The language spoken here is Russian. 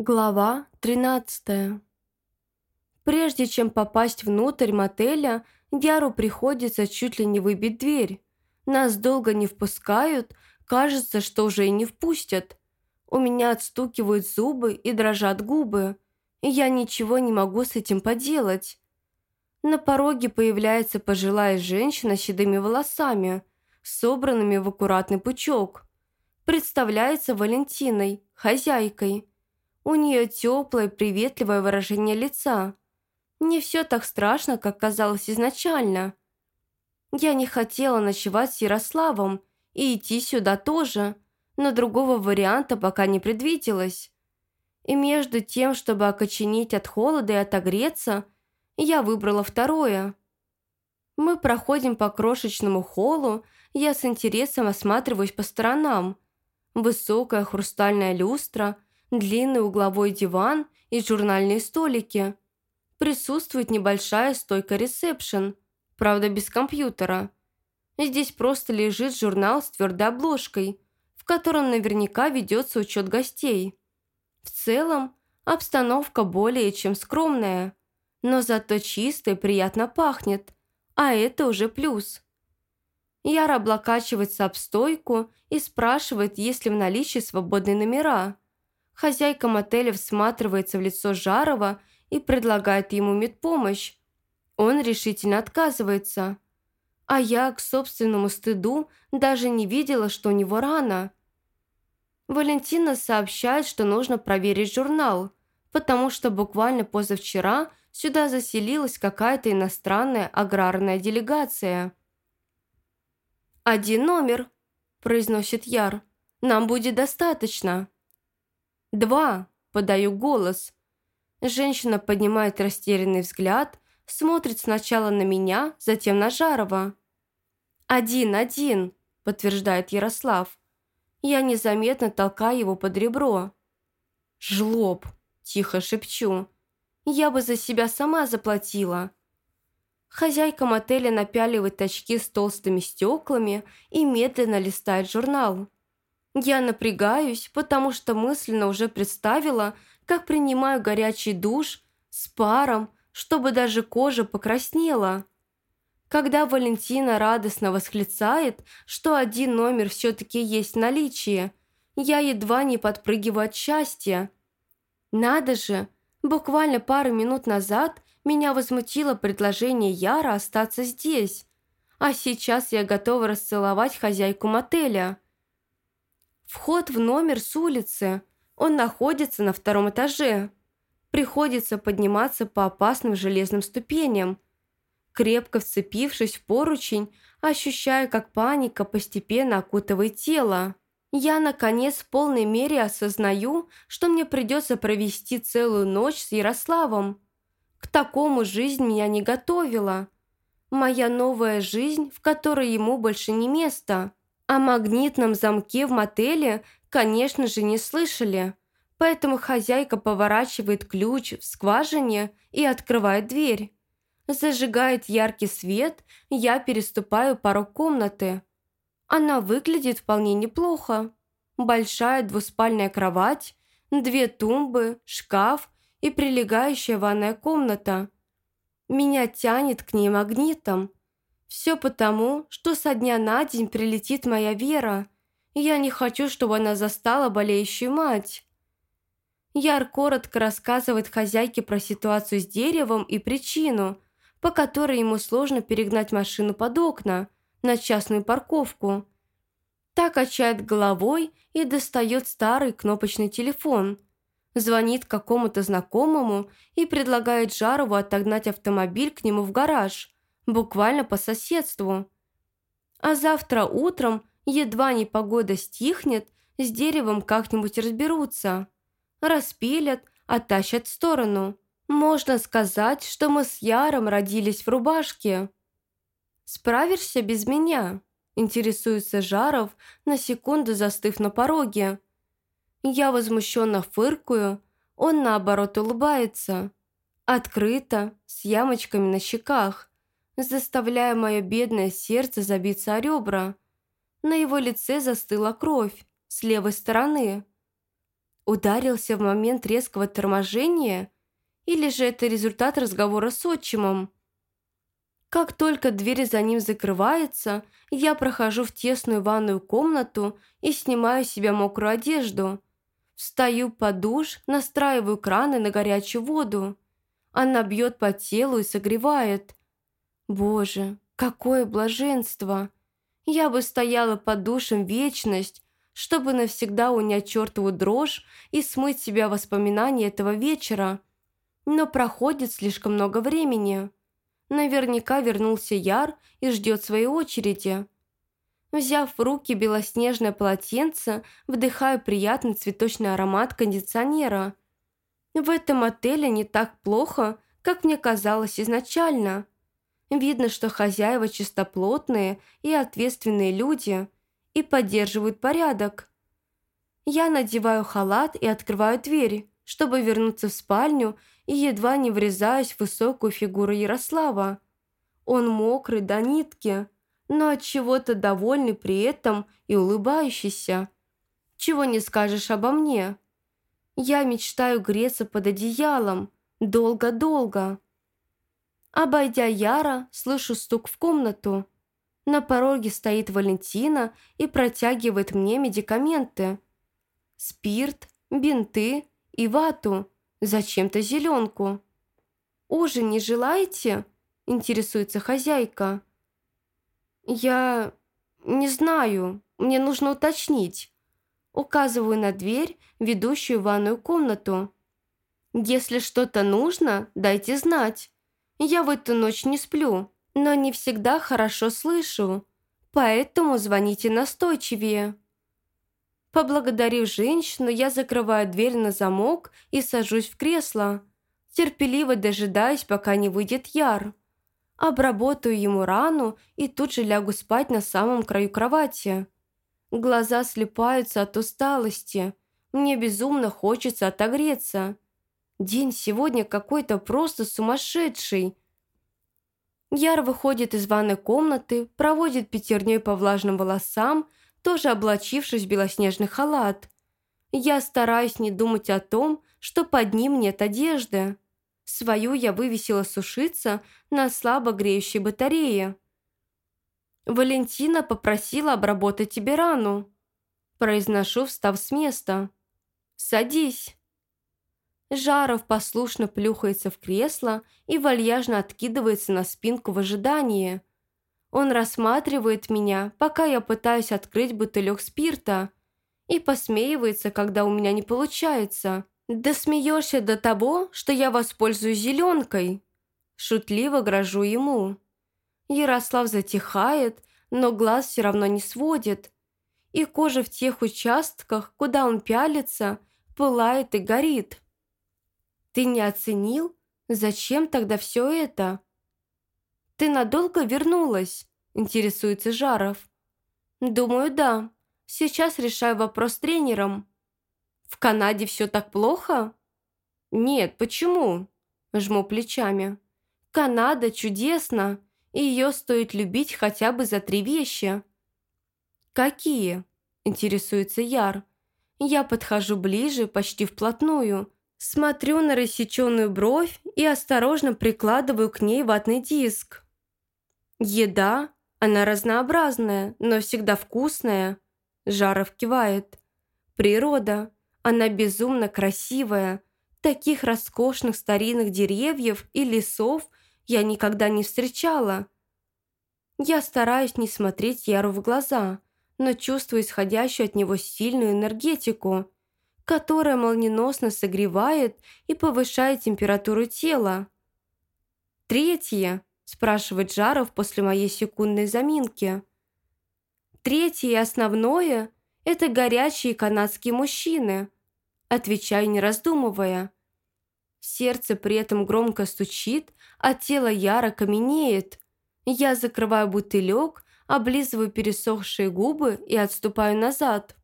Глава 13 Прежде чем попасть внутрь мотеля, Яру приходится чуть ли не выбить дверь. Нас долго не впускают, кажется, что уже и не впустят. У меня отстукивают зубы и дрожат губы, и я ничего не могу с этим поделать. На пороге появляется пожилая женщина с седыми волосами, собранными в аккуратный пучок. Представляется Валентиной, хозяйкой. У нее теплое, приветливое выражение лица. Не все так страшно, как казалось изначально. Я не хотела ночевать с Ярославом и идти сюда тоже, но другого варианта пока не предвиделось. И между тем, чтобы окоченеть от холода и отогреться, я выбрала второе. Мы проходим по крошечному холлу, я с интересом осматриваюсь по сторонам. Высокая хрустальная люстра – длинный угловой диван и журнальные столики. Присутствует небольшая стойка ресепшн, правда без компьютера. Здесь просто лежит журнал с твердой обложкой, в котором наверняка ведется учет гостей. В целом, обстановка более чем скромная, но зато чисто и приятно пахнет, а это уже плюс. Яра облокачивается об стойку и спрашивает, есть ли в наличии свободные номера – Хозяйка мотеля всматривается в лицо Жарова и предлагает ему медпомощь. Он решительно отказывается. А я, к собственному стыду, даже не видела, что у него рана. Валентина сообщает, что нужно проверить журнал, потому что буквально позавчера сюда заселилась какая-то иностранная аграрная делегация. «Один номер», – произносит Яр. «Нам будет достаточно». «Два!» – подаю голос. Женщина поднимает растерянный взгляд, смотрит сначала на меня, затем на Жарова. «Один, один!» – подтверждает Ярослав. Я незаметно толкаю его под ребро. «Жлоб!» – тихо шепчу. «Я бы за себя сама заплатила!» Хозяйка мотеля напяливает очки с толстыми стеклами и медленно листает журнал. Я напрягаюсь, потому что мысленно уже представила, как принимаю горячий душ с паром, чтобы даже кожа покраснела. Когда Валентина радостно восклицает, что один номер все-таки есть в наличии, я едва не подпрыгиваю от счастья. Надо же, буквально пару минут назад меня возмутило предложение Яра остаться здесь, а сейчас я готова расцеловать хозяйку мотеля. Вход в номер с улицы. Он находится на втором этаже. Приходится подниматься по опасным железным ступеням. Крепко вцепившись в поручень, ощущаю, как паника постепенно окутывает тело. Я, наконец, в полной мере осознаю, что мне придется провести целую ночь с Ярославом. К такому жизнь меня не готовила. Моя новая жизнь, в которой ему больше не место. О магнитном замке в мотеле, конечно же, не слышали, поэтому хозяйка поворачивает ключ в скважине и открывает дверь. Зажигает яркий свет, я переступаю порог комнаты. Она выглядит вполне неплохо. Большая двуспальная кровать, две тумбы, шкаф и прилегающая ванная комната. Меня тянет к ней магнитом – все потому, что со дня на день прилетит моя Вера, и я не хочу, чтобы она застала болеющую мать. Яр коротко рассказывает хозяйке про ситуацию с деревом и причину, по которой ему сложно перегнать машину под окна на частную парковку. Так качает головой и достает старый кнопочный телефон. Звонит какому-то знакомому и предлагает Жарову отогнать автомобиль к нему в гараж – буквально по соседству. А завтра утром, едва не погода стихнет, с деревом как-нибудь разберутся. Распилят, оттащат в сторону. Можно сказать, что мы с Яром родились в рубашке. «Справишься без меня?» – интересуется Жаров, на секунду застыв на пороге. Я возмущенно фыркую, он наоборот улыбается. Открыто, с ямочками на щеках заставляя мое бедное сердце забиться о ребра. На его лице застыла кровь с левой стороны. ударился в момент резкого торможения, или же это результат разговора с отчимом. Как только дверь за ним закрывается, я прохожу в тесную ванную комнату и снимаю с себя мокрую одежду. Встаю под душ, настраиваю краны на горячую воду. Она бьет по телу и согревает. Боже, какое блаженство! Я бы стояла под душем вечность, чтобы навсегда унять чертову дрожь и смыть себя воспоминания этого вечера. Но проходит слишком много времени. Наверняка вернулся Яр и ждет своей очереди. Взяв в руки белоснежное полотенце, вдыхаю приятный цветочный аромат кондиционера. В этом отеле не так плохо, как мне казалось изначально. Видно, что хозяева чистоплотные и ответственные люди и поддерживают порядок. Я надеваю халат и открываю дверь, чтобы вернуться в спальню и едва не врезаюсь в высокую фигуру Ярослава. Он мокрый до нитки, но от чего-то довольный при этом и улыбающийся. Чего не скажешь обо мне. Я мечтаю греться под одеялом долго-долго. Обойдя Яра, слышу стук в комнату. На пороге стоит Валентина и протягивает мне медикаменты. Спирт, бинты и вату – зачем-то зеленку. «Ужин не желаете?» – интересуется хозяйка. «Я не знаю, мне нужно уточнить». Указываю на дверь, ведущую в ванную комнату. «Если что-то нужно, дайте знать. Я в эту ночь не сплю, но не всегда хорошо слышу, поэтому звоните настойчивее». Поблагодарив женщину, я закрываю дверь на замок и сажусь в кресло, терпеливо дожидаясь, пока не выйдет Яр. Обработаю ему рану и тут же лягу спать на самом краю кровати. Глаза слепаются от усталости. Мне безумно хочется отогреться. День сегодня какой-то просто сумасшедший. Яр выходит из ванной комнаты, проводит пятерней по влажным волосам тоже облачившись в белоснежный халат. Я стараюсь не думать о том, что под ним нет одежды. Свою я вывесила сушиться на слабо греющей батарее. Валентина попросила обработать тебе рану. Произношу, встав с места. «Садись». Жаров послушно плюхается в кресло и вальяжно откидывается на спинку в ожидании – он рассматривает меня, пока я пытаюсь открыть бутылек спирта, и посмеивается, когда у меня не получается. «Да смеешься до того, что я воспользуюсь зеленкой!» Шутливо грожу ему. Ярослав затихает, но глаз все равно не сводит. И кожа в тех участках, куда он пялится, пылает и горит. «Ты не оценил? Зачем тогда все это?» «Ты надолго вернулась?» – интересуется Жаров. «Думаю, да. Сейчас решаю вопрос с тренером». «В Канаде все так плохо?» «Нет, почему?» – жму плечами. «Канада чудесно, и ее стоит любить хотя бы за три вещи». «Какие?» – интересуется Яр. Я подхожу ближе, почти вплотную, смотрю на рассеченную бровь и осторожно прикладываю к ней ватный диск. «Еда? Она разнообразная, но всегда вкусная», – Жаров кивает. «Природа? Она безумно красивая. Таких роскошных старинных деревьев и лесов я никогда не встречала». Я стараюсь не смотреть Яру в глаза, но чувствую исходящую от него сильную энергетику, которая молниеносно согревает и повышает температуру тела. Третье спрашивает Жаров после моей секундной заминки. Третье и основное – это горячие канадские мужчины. Отвечаю, не раздумывая. Сердце при этом громко стучит, а тело яро каменеет. Я закрываю бутылек, облизываю пересохшие губы и отступаю назад.